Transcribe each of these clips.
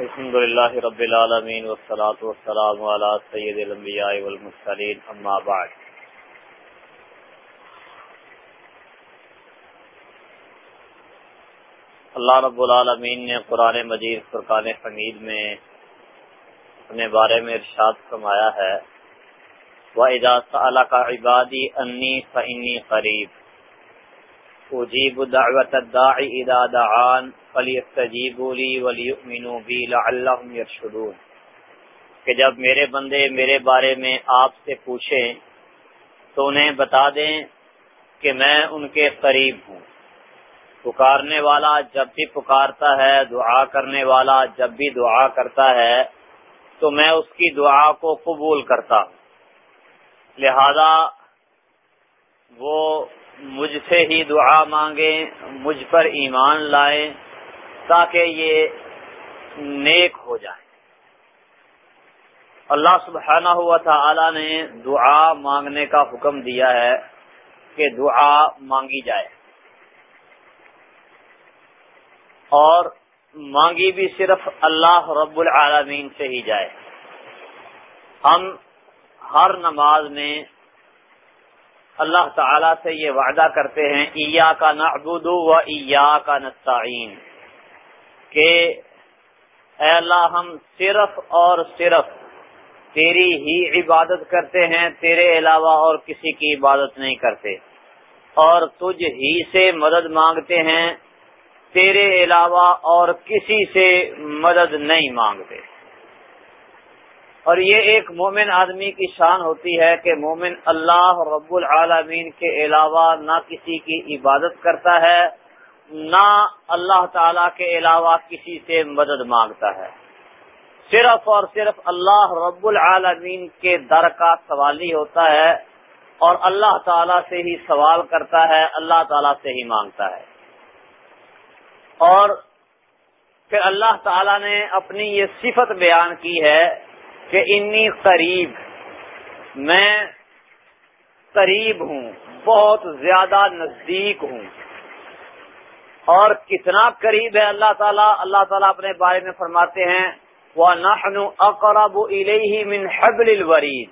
الحمد لله رب العالمين والصلاة والسلام على سيد الانبياء والمرسلين اما بعد۔ اللہ رب العالمین نے قرآن مجید، فرقان حمید میں اپنے بارے میں ارشاد فرمایا ہے، وَإِذَا سَأَلَكَ عِبَادِي أَنِّي فَإِنِّي قَرِيبٌ۔ اجیب دعوت الداعی اذا دعان فلیستجیبوا لی ولیؤمنوا بی لعلہم یرشدون کہ جب میرے بندے میرے بارے میں آپ سے پوچھیں، تو انہیں بتا دیں کہ میں ان کے قریب ہوں۔ پکارنے والا جب بھی پکارتا ہے، دعا کرنے والا جب بھی دعا کرتا ہے، تو میں اس کی دعا کو قبول کرتا ہوں۔ لہذا وہ مجھ سے ہی دعا مانگیں، مجھ پر ایمان لائیں تاکہ یہ نیک ہو جائے۔ اللہ سبحانہ ہوا تھا نے دعا مانگنے کا حکم دیا ہے کہ دعا مانگی جائے۔ اور مانگی بھی صرف اللہ رب العالمین سے ہی جائے۔ ہم ہر نماز میں اللہ تعالی سے یہ وعدہ کرتے ہیں ایا کا نعبد و ایا کا نستعین کہ اے اللہ ہم صرف اور صرف تیری ہی عبادت کرتے ہیں، تیرے علاوہ اور کسی کی عبادت نہیں کرتے۔ اور تجھ ہی سے مدد مانگتے ہیں، تیرے علاوہ اور کسی سے مدد نہیں مانگتے۔ اور یہ ایک مومن آدمی کی شان ہوتی ہے کہ مومن اللہ رب العالمین کے علاوہ نہ کسی کی عبادت کرتا ہے، نہ اللہ تعالی کے علاوہ کسی سے مدد مانگتا ہے۔ صرف اور صرف اللہ رب العالمین کے در کا سوال ہی ہوتا ہے، اور اللہ تعالی سے ہی سوال کرتا ہے، اللہ تعالی سے ہی مانگتا ہے۔ اور پھر اللہ تعالی نے اپنی یہ صفت بیان کی ہے کہ انی قریب، میں قریب ہوں، بہت زیادہ نزدیک ہوں۔ اور کتنا قریب ہے اللہ تعالیٰ؟ اللہ تعالیٰ اپنے بارے میں فرماتے ہیں وہ نحن اقرب الیہ من حبل الورید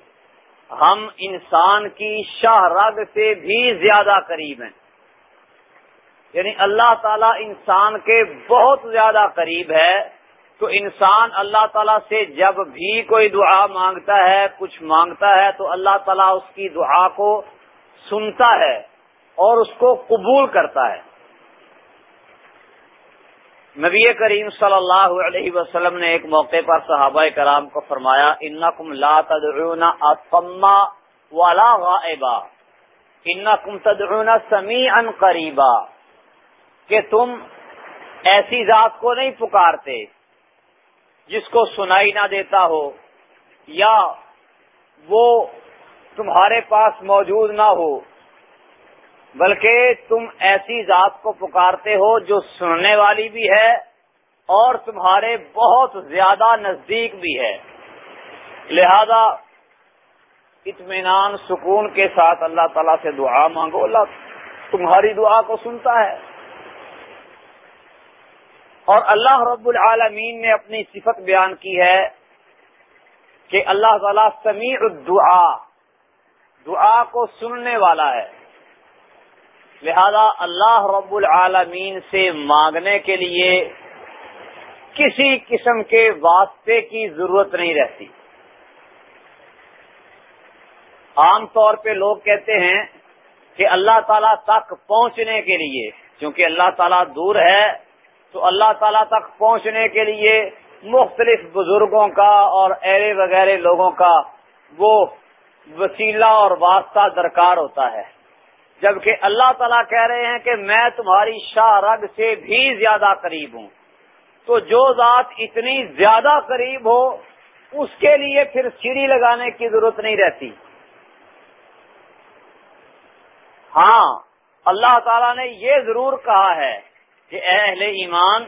ہم انسان کی شاہ رگ سے بھی زیادہ قریب ہیں۔ یعنی اللہ تعالیٰ انسان کے بہت زیادہ قریب ہے۔ تو انسان اللہ تعالیٰ سے جب بھی کوئی دعا مانگتا ہے، کچھ مانگتا ہے، تو اللہ تعالیٰ اس کی دعا کو سنتا ہے اور اس کو قبول کرتا ہے۔ نبی کریم صلی اللہ علیہ وسلم نے ایک موقع پر صحابہ کرام کو فرمایا ان کم لا تدعون اصما والا غائبا۔ ان کم تدعون سمیعا قریبا۔ کہ تم ایسی ذات کو نہیں پکارتے جس کو سنائی نہ دیتا ہو یا وہ تمہارے پاس موجود نہ ہو، بلکہ تم ایسی ذات کو پکارتے ہو جو سننے والی بھی ہے اور تمہارے بہت زیادہ نزدیک بھی ہے۔ لہذا اطمینان، سکون کے ساتھ اللہ تعالیٰ سے دعا مانگو۔ اللہ تمہاری دعا کو سنتا ہے۔ اور اللہ رب العالمین نے اپنی صفت بیان کی ہے کہ اللہ تعالیٰ سمیع الدعا دعا کو سننے والا ہے۔ لہذا اللہ رب العالمین سے مانگنے کے لیے کسی قسم کے واسطے کی ضرورت نہیں رہتی۔ عام طور پہ لوگ کہتے ہیں کہ اللہ تعالیٰ تک پہنچنے کے لیے، کیونکہ اللہ تعالیٰ دور ہے۔ تو اللہ تعالیٰ تک پہنچنے کے لیے مختلف بزرگوں کا اور ایرے وغیرہ لوگوں کا وہ وسیلہ اور واسطہ درکار ہوتا ہے۔ جبکہ اللہ تعالیٰ کہہ رہے ہیں کہ میں تمہاری شاہ رگ سے بھی زیادہ قریب ہوں۔ تو جو ذات اتنی زیادہ قریب ہو، اس کے لیے پھر سیڑھی لگانے کی ضرورت نہیں رہتی۔ ہاں اللہ تعالیٰ نے یہ ضرور کہا ہے کہ اے اہل ایمان،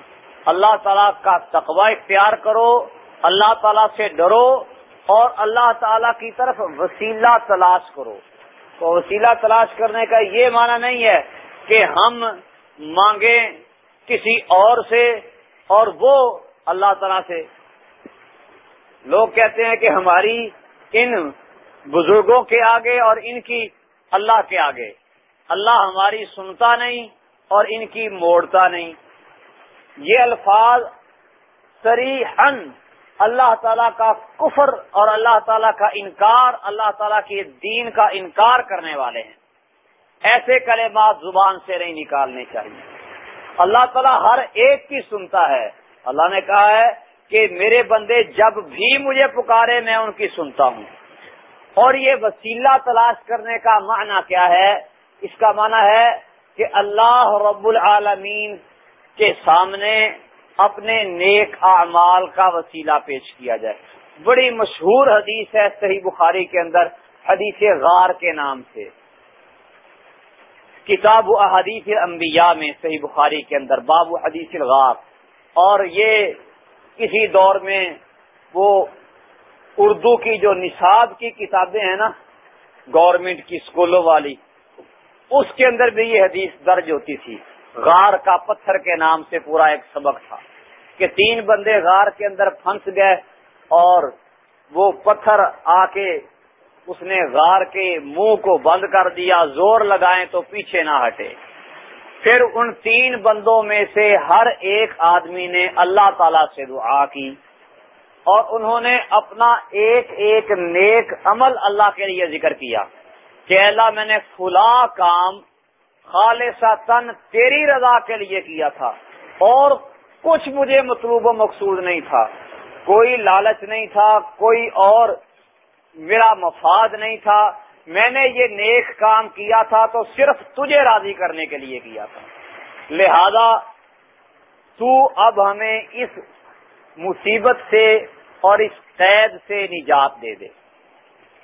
اللہ تعالیٰ کا تقوی اختیار کرو، اللہ تعالیٰ سے ڈرو اور اللہ تعالیٰ کی طرف وسیلہ تلاش کرو۔ تو وسیلہ تلاش کرنے کا یہ معنی نہیں ہے کہ ہم مانگیں کسی اور سے اور وہ اللہ تعالیٰ سے۔ لوگ کہتے ہیں کہ ہماری ان بزرگوں کے آگے اور ان کی اللہ کے آگے۔ اللہ ہماری سنتا نہیں اور ان کی موڑتا نہیں۔ یہ الفاظ سری اللہ تعالیٰ کا کفر اور اللہ تعالیٰ کا انکار، اللہ تعالیٰ کے دین کا انکار کرنے والے ہیں۔ ایسے کلمات زبان سے نہیں نکالنے چاہیے۔ اللہ تعالیٰ ہر ایک کی سنتا ہے۔ اللہ نے کہا ہے کہ میرے بندے جب بھی مجھے پکارے میں ان کی سنتا ہوں۔ اور یہ وسیلہ تلاش کرنے کا معنی کیا ہے؟ اس کا معنی ہے کہ اللہ رب العالمین کے سامنے اپنے نیک اعمال کا وسیلہ پیش کیا جائے۔ بڑی مشہور حدیث ہے صحیح بخاری کے اندر، حدیث غار کے نام سے۔ کتاب و حدیث انبیاء میں صحیح بخاری کے اندر، باب و حدیث الغار۔ اور یہ کسی دور میں وہ اردو کی جو نصاب کی کتابیں ہیں نا گورنمنٹ کی اسکولوں والی اس کے اندر بھی یہ حدیث درج ہوتی تھی، غار کا پتھر کے نام سے پورا ایک سبق تھا کہ تین بندے غار کے اندر پھنس گئے اور وہ پتھر آ کے اس نے غار کے منہ کو بند کر دیا، زور لگائیں تو پیچھے نہ ہٹے۔ پھر ان تین بندوں میں سے ہر ایک آدمی نے اللہ تعالی سے دعا کی اور انہوں نے اپنا ایک ایک نیک عمل اللہ کے لیے ذکر کیا۔ کہ اللہ میں نے فلا کام خالصہ تن تیری رضا کے لیے کیا تھا اور کچھ مجھے مطلوب و مقصود نہیں تھا کوئی لالچ نہیں تھا، کوئی اور میرا مفاد نہیں تھا۔ میں نے یہ نیک کام کیا تھا تو صرف تجھے راضی کرنے کے لیے کیا تھا۔ لہذا تو اب ہمیں اس مصیبت سے اور اس قید سے نجات دے دے۔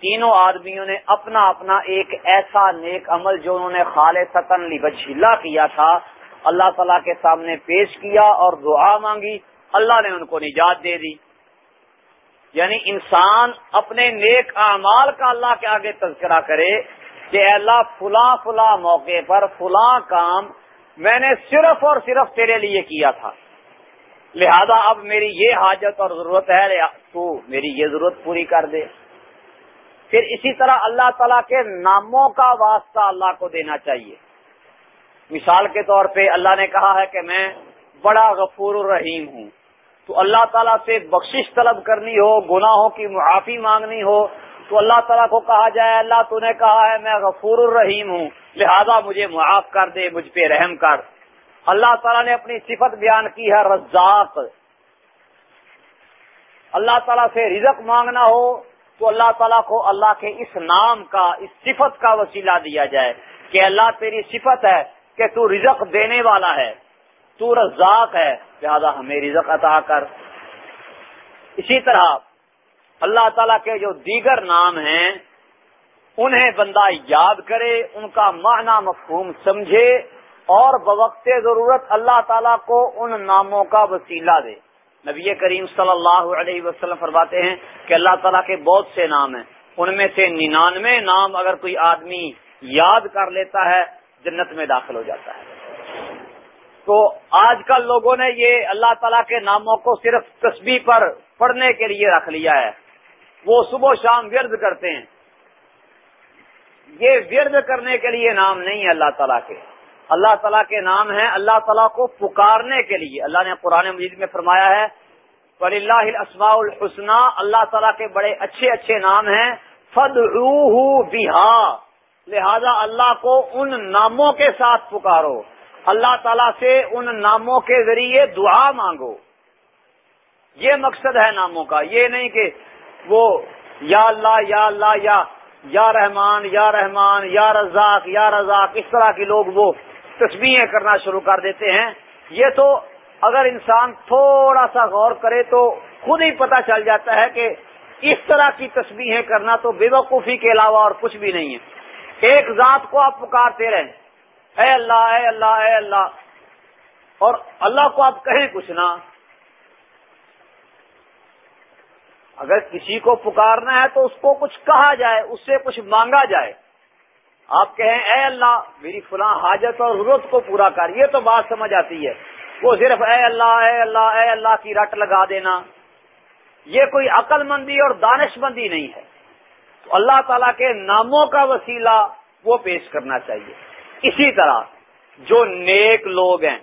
تینوں آدمیوں نے اپنا اپنا ایک ایسا نیک عمل جو انہوں نے خال ستن بچھیلا کیا تھا، اللہ تعالیٰ کے سامنے پیش کیا اور دعا مانگی، اللہ نے ان کو نجات دے دی۔ یعنی انسان اپنے نیک اعمال کا اللہ کے آگے تذکرہ کرے کہ اللہ، فلاں فلاں موقع پر، فلاں کام میں نے صرف اور صرف تیرے لیے کیا تھا۔ لہذا اب میری یہ حاجت اور ضرورت ہے تو میری یہ ضرورت پوری کر دے۔ پھر اسی طرح اللہ تعالیٰ کے ناموں کا واسطہ اللہ کو دینا چاہیے۔ مثال کے طور پہ اللہ نے کہا ہے کہ میں بڑا غفور الرحیم ہوں۔ تو اللہ تعالیٰ سے بخشش طلب کرنی ہو، گناہوں کی معافی مانگنی ہو، تو اللہ تعالیٰ کو کہا جائے، اللہ تو نے کہا ہے میں غفور الرحیم ہوں، لہذا مجھے معاف کر دے، مجھ پہ رحم کر۔ اللہ تعالیٰ نے اپنی صفت بیان کی ہے، رزاق۔ اللہ تعالیٰ سے رزق مانگنا ہو تو اللہ تعالیٰ کو اللہ کے اس نام کا، اس صفت کا وسیلہ دیا جائے کہ اللہ تیری صفت ہے کہ تو رزق دینے والا ہے، تو رزاق ہے، لہذا ہمیں رزق عطا کر۔ اسی طرح اللہ تعالیٰ کے جو دیگر نام ہیں، انہیں بندہ یاد کرے، ان کا معنی مفہوم سمجھے اور بوقت ضرورت اللہ تعالیٰ کو ان ناموں کا وسیلہ دے۔ نبی کریم صلی اللہ علیہ وسلم فرماتے ہیں کہ اللہ تعالیٰ کے بہت سے نام ہیں۔ ان میں سے ننانوے نام اگر کوئی آدمی یاد کر لیتا ہے، جنت میں داخل ہو جاتا ہے۔ تو آج کل لوگوں نے یہ اللہ تعالیٰ کے ناموں کو صرف تصویر پر پڑھنے کے لیے رکھ لیا ہے۔ وہ صبح شام ورد کرتے ہیں۔ یہ ورد کرنے کے لیے نام نہیں ہے اللہ تعالیٰ کے۔ اللہ تعالیٰ کے نام ہیں، اللہ تعالیٰ کو پکارنے کے لیے۔ اللہ نے قرآن مجید میں فرمایا ہے ولی اللہ اسماء الحسن اللہ تعالیٰ کے بڑے اچھے اچھے نام ہیں۔ فد بہا لہذا اللہ کو ان ناموں کے ساتھ پکارو۔ اللہ تعالیٰ سے ان ناموں کے ذریعے دعا مانگو۔ یہ مقصد ہے ناموں کا۔ یہ نہیں کہ وہ یا اللہ یا اللہ، یا یا رحمان یا رحمان، یا رزاق یا رزاق، اس طرح کے لوگ وہ تصویریں کرنا شروع کر دیتے ہیں۔ یہ تو اگر انسان تھوڑا سا غور کرے تو خود ہی پتہ چل جاتا ہے کہ اس طرح کی تصویریں کرنا تو بے وقوفی کے علاوہ اور کچھ بھی نہیں ہے۔ ایک ذات کو آپ پکارتے رہیں۔ اے اللہ اے اللہ اے اللہ۔ اور اللہ کو آپ کہیں کچھ نہ۔ اگر کسی کو پکارنا ہے تو اس کو کچھ کہا جائے، اس سے کچھ مانگا جائے۔ آپ کہیں، اے اللہ، میری فلاں حاجت اور ضرورت کو پورا کر. یہ تو بات سمجھ آتی ہے۔ وہ صرف، اے اللہ اے اللہ اے اللہ کی رٹ لگا دینا. یہ کوئی عقل مندی اور دانش مندی نہیں ہے۔ تو اللہ تعالیٰ کے ناموں کا وسیلہ وہ پیش کرنا چاہیے۔ اسی طرح جو نیک لوگ ہیں،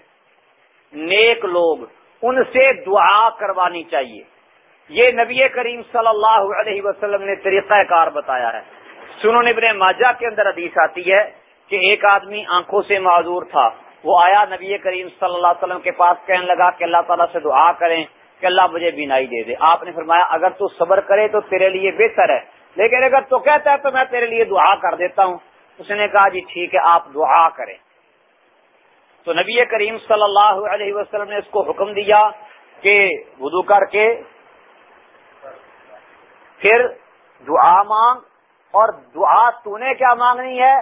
نیک لوگ، ان سے دعا کروانی چاہیے۔ یہ نبی کریم صلی اللہ علیہ وسلم نے طریقہ کار بتایا ہے۔ سنو ابن ماجہ کے اندر حدیث آتی ہے کہ ایک آدمی آنکھوں سے معذور تھا۔ وہ آیا نبی کریم صلی اللہ علیہ وسلم کے پاس کہنے لگا کہ اللہ تعالیٰ سے دعا کریں کہ اللہ مجھے بینائی دے دے۔ آپ نے فرمایا، اگر تو صبر کرے تو تیرے لیے بہتر ہے۔ لیکن اگر تو کہتا ہے تو میں تیرے لیے دعا کر دیتا ہوں۔ اس نے کہا جی ٹھیک ہے، آپ دعا کریں۔ تو نبی کریم صلی اللہ علیہ وسلم نے اس کو حکم دیا کہ وضو کر کے پھر دعا مانگ۔ اور دعا تو نے کیا مانگنی ہے؟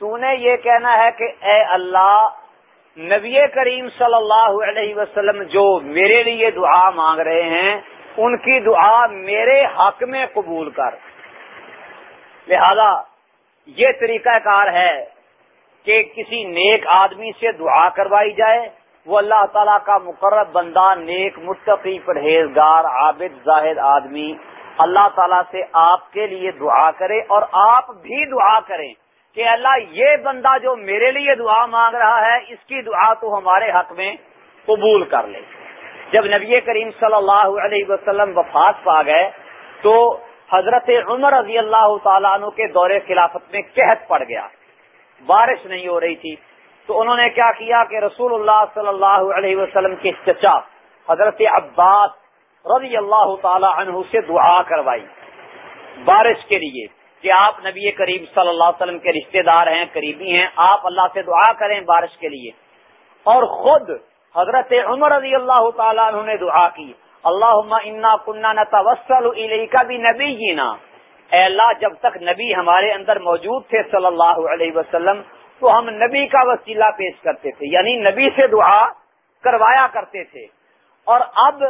تو نے یہ کہنا ہے کہ اے اللہ، نبی کریم صلی اللہ علیہ وسلم جو میرے لیے دعا مانگ رہے ہیں، ان کی دعا میرے حق میں قبول کر۔ لہذا یہ طریقہ کار ہے کہ کسی نیک آدمی سے دعا کروائی جائے۔ وہ اللہ تعالیٰ کا مقرر بندہ، نیک متقی پرہیزگار، عابد، زاہد آدمی اللہ تعالیٰ سے آپ کے لیے دعا کرے اور آپ بھی دعا کریں کہ اللہ یہ بندہ جو میرے لیے دعا مانگ رہا ہے، اس کی دعا تو ہمارے حق میں قبول کر لے۔ جب نبی کریم صلی اللہ علیہ وسلم وفات پا گئے تو حضرت عمر رضی اللہ تعالیٰ عنہ کے دور خلافت میں قحط پڑ گیا۔ بارش نہیں ہو رہی تھی۔ تو انہوں نے کیا کیا کہ رسول اللہ صلی اللہ علیہ وسلم کے چچا حضرت عباس رضی اللہ تعالی عنہ سے دعا کروائی۔ بارش کے لیے کہ آپ نبی کریم صلی اللہ علیہ وسلم کے رشتہ دار ہیں، قریبی ہیں، آپ اللہ سے دعا کریں بارش کے لیے۔ اور خود حضرت عمر رضی اللہ تعالیٰ عنہ نے دعا کی۔ اللہ انا کنہ نتوسل کا بھی نبی جینا اے اللہ، جب تک نبی ہمارے اندر موجود تھے صلی اللہ علیہ وسلم، تو ہم نبی کا وسیلہ پیش کرتے تھے یعنی نبی سے دعا کروایا کرتے تھے۔ اور اب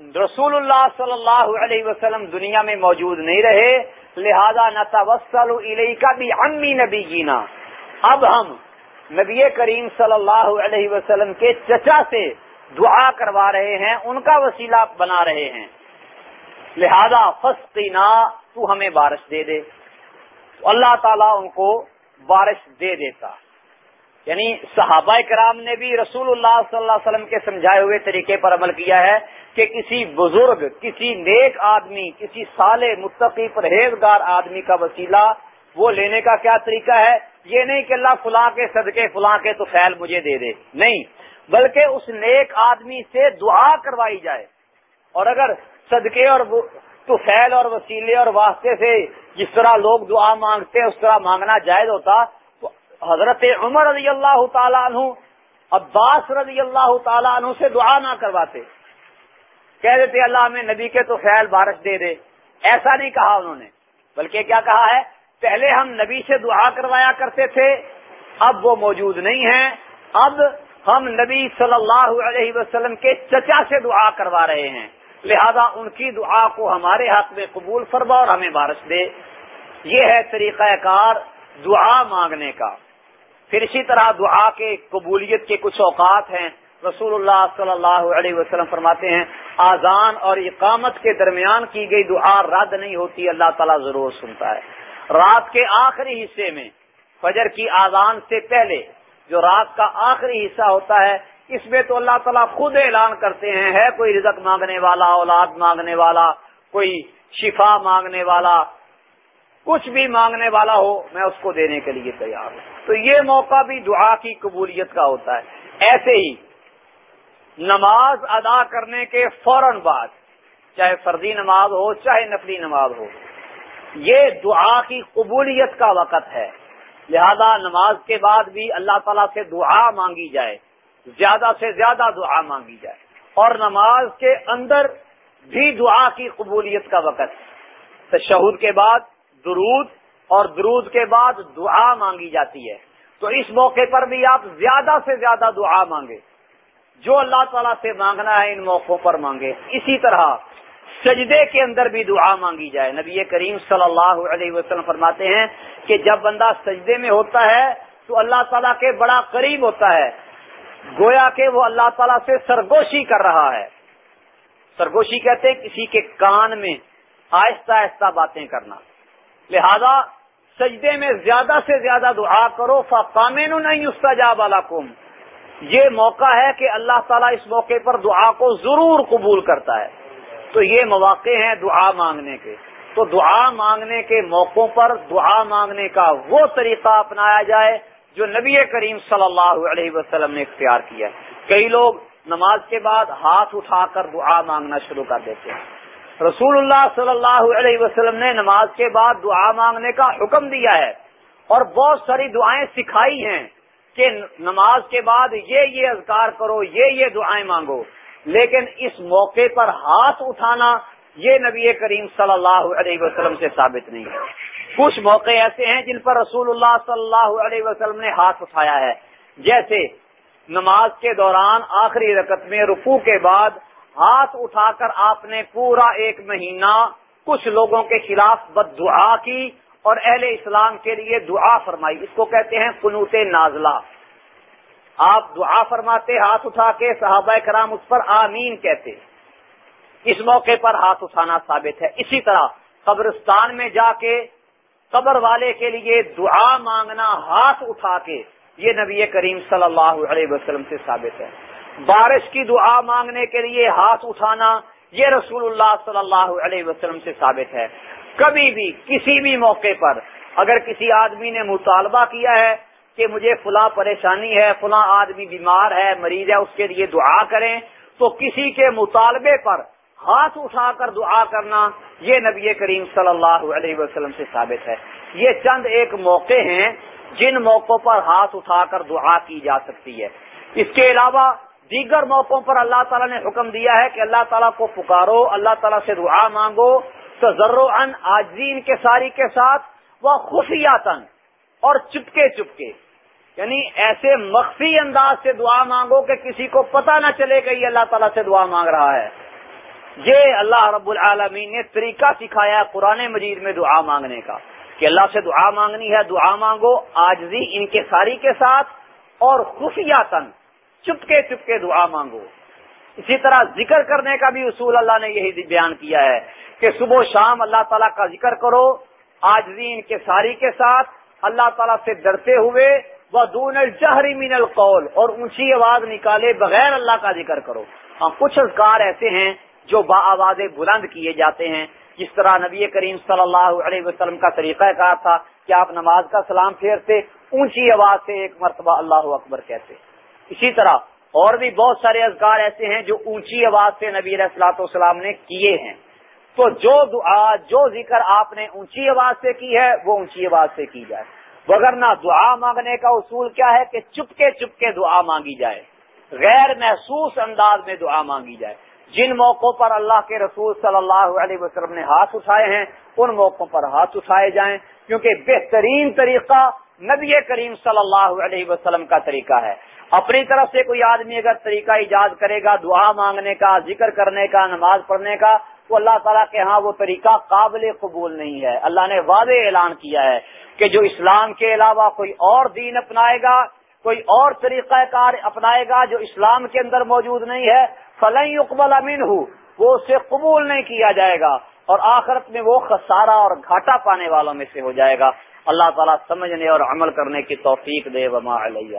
رسول اللہ صلی اللہ علیہ وسلم دنیا میں موجود نہیں رہے، لہذا نہ توسل علیہ کا بھی امی نبی جینا اب ہم نبی کریم صلی اللہ علیہ وسلم کے چچا سے دعا کروا رہے ہیں، ان کا وسیلہ بنا رہے ہیں۔ لہذا فسقینا تو ہمیں بارش دے دے۔ اللہ تعالیٰ ان کو بارش دے دیتا۔ یعنی صحابہ کرام نے بھی رسول اللہ صلی اللہ علیہ وسلم کے سمجھائے ہوئے طریقے پر عمل کیا ہے کہ کسی بزرگ، کسی نیک آدمی، کسی سال متقی، پرہیزگار آدمی کا وسیلہ وہ لینے کا کیا طریقہ ہے؟ یہ نہیں کہ اللہ فلاں کے صدقے، فلاں کے تو خیال مجھے دے دے۔ نہیں، بلکہ اس نیک آدمی سے دعا کروائی جائے۔ اور اگر صدقے اور تو فیل اور وسیلے اور واسطے سے جس طرح لوگ دعا مانگتے ہیں، اس طرح مانگنا جائز ہوتا حضرت عمر رضی اللہ تعالیٰ عنہ، عباس رضی اللہ تعالیٰ عنہ سے دعا نہ کرواتے۔ کہہ دیتے، اللہ ہمیں نبی کے تو خیال بارش دے دے۔ ایسا نہیں کہا انہوں نے، بلکہ کیا کہا ہے، پہلے ہم نبی سے دعا کروایا کرتے تھے، اب وہ موجود نہیں ہیں۔ اب ہم نبی صلی اللہ علیہ وسلم کے چچا سے دعا کروا رہے ہیں۔ لہذا ان کی دعا کو ہمارے ہاتھ میں قبول فرما اور ہمیں بارش دے۔ یہ ہے طریقہ کار دعا مانگنے کا۔ پھر اسی طرح دعا کے قبولیت کے کچھ اوقات ہیں۔ رسول اللہ صلی اللہ علیہ وسلم فرماتے ہیں آزان اور اقامت کے درمیان کی گئی دعا رد نہیں ہوتی، اللہ تعالیٰ ضرور سنتا ہے۔ رات کے آخری حصے میں، فجر کی آزان سے پہلے جو رات کا آخری حصہ ہوتا ہے، اس میں تو اللہ تعالیٰ خود اعلان کرتے ہیں، ہے کوئی رزق مانگنے والا، اولاد مانگنے والا، کوئی شفا مانگنے والا کچھ بھی مانگنے والا ہو، میں اس کو دینے کے لیے تیار ہوں۔ تو یہ موقع بھی دعا کی قبولیت کا ہوتا ہے۔ ایسے ہی نماز ادا کرنے کے فوراً بعد، چاہے فردی نماز ہو، چاہے نفلی نماز ہو، یہ دعا کی قبولیت کا وقت ہے۔ لہذا نماز کے بعد بھی اللہ تعالیٰ سے دعا مانگی جائے، زیادہ سے زیادہ دعا مانگی جائے۔ اور نماز کے اندر بھی دعا کی قبولیت کا وقت تشہد کے بعد درود اور درود کے بعد دعا مانگی جاتی ہے۔ تو اس موقع پر بھی آپ زیادہ سے زیادہ دعا مانگے جو اللہ تعالیٰ سے مانگنا ہے ان موقعوں پر مانگے اسی طرح سجدے کے اندر بھی دعا مانگی جائے۔ نبی کریم صلی اللہ علیہ وسلم فرماتے ہیں کہ جب بندہ سجدے میں ہوتا ہے تو اللہ تعالیٰ کے بڑا قریب ہوتا ہے۔ گویا کہ وہ اللہ تعالیٰ سے سرگوشی کر رہا ہے۔ سرگوشی کہتے ہیں کسی کے کان میں آہستہ آہستہ باتیں کرنا۔ لہذا سجدے میں زیادہ سے زیادہ دعا کرو فامین نہیں استجاب علاقم یہ موقع ہے کہ اللہ تعالیٰ اس موقع پر دعا کو ضرور قبول کرتا ہے۔ تو یہ مواقع ہیں دعا مانگنے کے۔ تو دعا مانگنے کے موقعوں پر دعا مانگنے کا وہ طریقہ اپنایا جائے جو نبی کریم صلی اللہ علیہ وسلم نے اختیار کیا ہے۔ کئی لوگ نماز کے بعد ہاتھ اٹھا کر دعا مانگنا شروع کر دیتے ہیں۔ رسول اللہ صلی اللہ علیہ وسلم نے نماز کے بعد دعا مانگنے کا حکم دیا ہے اور بہت ساری دعائیں سکھائی ہیں کہ نماز کے بعد یہ یہ اذکار کرو، یہ یہ دعائیں مانگو۔ لیکن اس موقع پر ہاتھ اٹھانا یہ نبی کریم صلی اللہ علیہ وسلم سے ثابت نہیں۔ ہے کچھ موقع ایسے ہیں جن پر رسول اللہ صلی اللہ علیہ وسلم نے ہاتھ اٹھایا ہے۔ جیسے نماز کے دوران آخری رکت میں رفو کے بعد ہاتھ اٹھا کر آپ نے پورا ایک مہینہ کچھ لوگوں کے خلاف بد دعا کی اور اہل اسلام کے لیے دعا فرمائی۔ اس کو کہتے ہیں قنوت نازلہ۔ آپ دعا فرماتے، ہاتھ اٹھا کے صحابہ کرام اس پر آمین کہتے۔ اس موقع پر ہاتھ اٹھانا ثابت ہے۔ اسی طرح قبرستان میں جا کے قبر والے کے لیے دعا مانگنا، ہاتھ اٹھا کے، یہ نبی کریم صلی اللہ علیہ وسلم سے ثابت ہے۔ بارش کی دعا مانگنے کے لیے ہاتھ اٹھانا یہ رسول اللہ صلی اللہ علیہ وسلم سے ثابت ہے۔ کبھی بھی، کسی بھی موقع پر۔ اگر کسی آدمی نے مطالبہ کیا ہے کہ مجھے فلاں پریشانی ہے، فلاں آدمی بیمار ہے، مریض ہے، اس کے لیے دعا کریں، تو کسی کے مطالبے پر ہاتھ اٹھا کر دعا کرنا یہ نبی کریم صلی اللہ علیہ وسلم سے ثابت ہے۔ یہ چند ایک موقع ہیں جن موقعوں پر ہاتھ اٹھا کر دعا کی جا سکتی ہے۔ اس کے علاوہ دیگر موقعوں پر اللہ تعالیٰ نے حکم دیا ہے کہ اللہ تعالیٰ کو پکارو، اللہ تعالیٰ سے دعا مانگو تو ان آجین کے ساری کے ساتھ وہ خفیاتن اور چپکے چپکے۔ یعنی ایسے مخفی انداز سے دعا مانگو کہ کسی کو پتہ نہ چلے کہ یہ اللہ تعالیٰ سے دعا مانگ رہا ہے۔ یہ اللہ رب العالمین نے طریقہ سکھایا قرآن مجید میں دعا مانگنے کا، کہ اللہ سے دعا مانگنی ہے، دعا مانگو، آجزی ان کے ساری کے ساتھ، اور خفیہ تن چپکے چپکے دعا مانگو۔ اسی طرح ذکر کرنے کا بھی اصول اللہ نے یہی بیان کیا ہے کہ صبح و شام اللہ تعالیٰ کا ذکر کرو آجزی ان کے ساری کے ساتھ اللہ تعالیٰ سے ڈرتے ہوئے وہ الجہری من القول، اور اونچی آواز نکالے بغیر اللہ کا ذکر کرو۔ ہاں کچھ اذکار ایسے ہیں جو با آواز بلند کیے جاتے ہیں۔ جس طرح نبی کریم صلی اللہ علیہ وسلم کا طریقہ کہا تھا کہ آپ نماز کا سلام پھیرتے، اونچی آواز سے ایک مرتبہ اللہ اکبر کہتے۔ اسی طرح اور بھی بہت سارے اذکار ایسے ہیں جو اونچی آواز سے نبی السلاط والسلام نے کیے ہیں۔ تو جو دعا، جو ذکر آپ نے اونچی آواز سے کی ہے، وہ اونچی آواز سے کی جائے۔ وغیرہ دعا مانگنے کا اصول کیا ہے کہ چپکے چپکے دعا مانگی جائے۔ غیر محسوس انداز میں دعا مانگی جائے۔ جن موقعوں پر اللہ کے رسول صلی اللہ علیہ وسلم نے ہاتھ اٹھائے ہیں، ان موقعوں پر ہاتھ اٹھائے جائیں۔ کیونکہ بہترین طریقہ نبی کریم صلی اللہ علیہ وسلم کا طریقہ ہے۔ اپنی طرف سے کوئی آدمی اگر طریقہ ایجاد کرے گا، دعا مانگنے کا، ذکر کرنے کا، نماز پڑھنے کا، تو اللہ تعالیٰ کے ہاں وہ طریقہ قابل قبول نہیں ہے۔ اللہ نے واضح اعلان کیا ہے کہ جو اسلام کے علاوہ کوئی اور دین اپنائے گا، کوئی اور طریقہ کار اپنائے گا جو اسلام کے اندر موجود نہیں ہے فلئی اقبال امین ہو وہ اسے قبول نہیں کیا جائے گا۔ اور آخرت میں وہ خسارہ اور گھاٹا پانے والوں میں سے ہو جائے گا۔ اللہ تعالیٰ سمجھنے اور عمل کرنے کی توفیق دے، وما علیہ